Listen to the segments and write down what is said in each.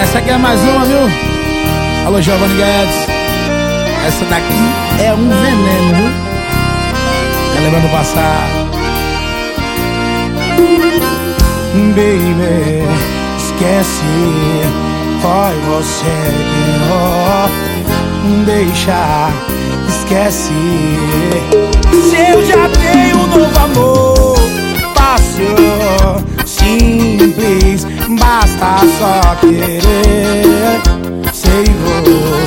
Essa aqui é mais uma, viu? Alô, Giovanni Guedes. Essa daqui é um veneno, viu? Tá levando passar. Baby, esquece. Foi você que deixa, esquece. Sei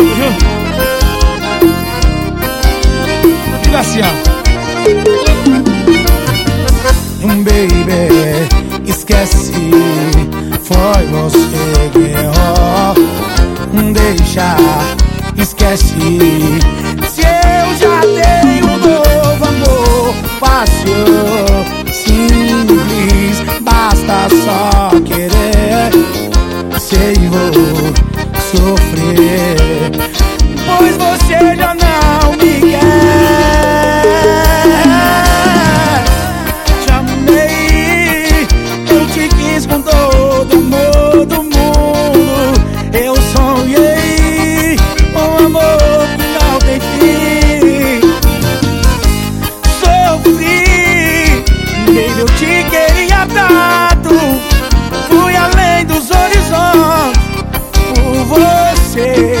Tamo junto? Diga assim, ó. Baby, esquece. Foi você que errou. Deixa, esquece. Se eu já tenho um novo amor, fácil, simples, basta só querer. Sei vou sofrer, say